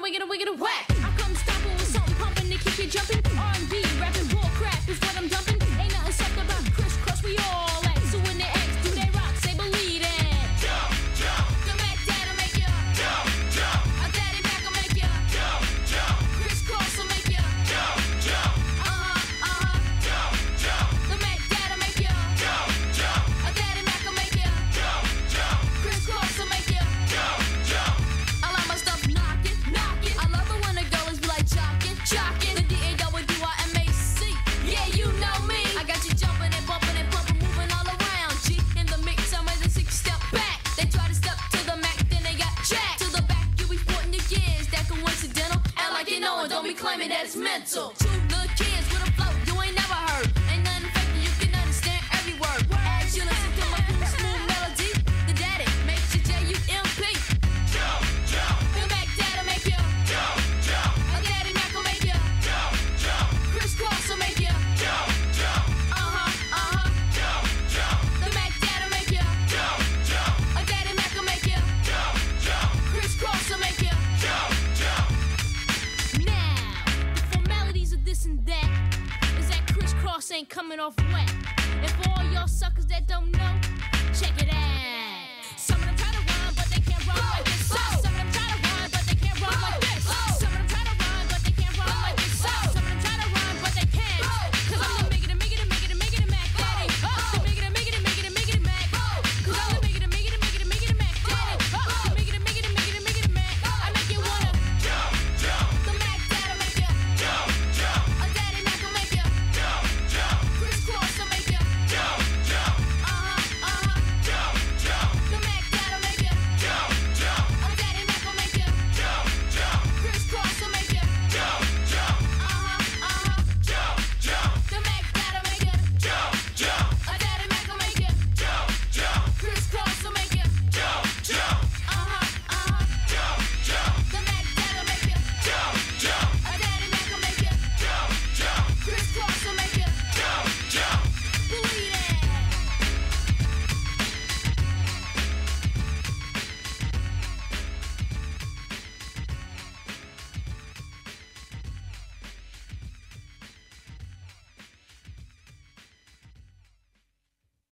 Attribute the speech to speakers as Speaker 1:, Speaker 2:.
Speaker 1: wiggle, wiggle, wiggle, whack. I come stomping with something pumping to keep you jumping. R&B we claiming that it's mental. this and that is that crisscross ain't coming off wet. And for all y'all suckers that don't know,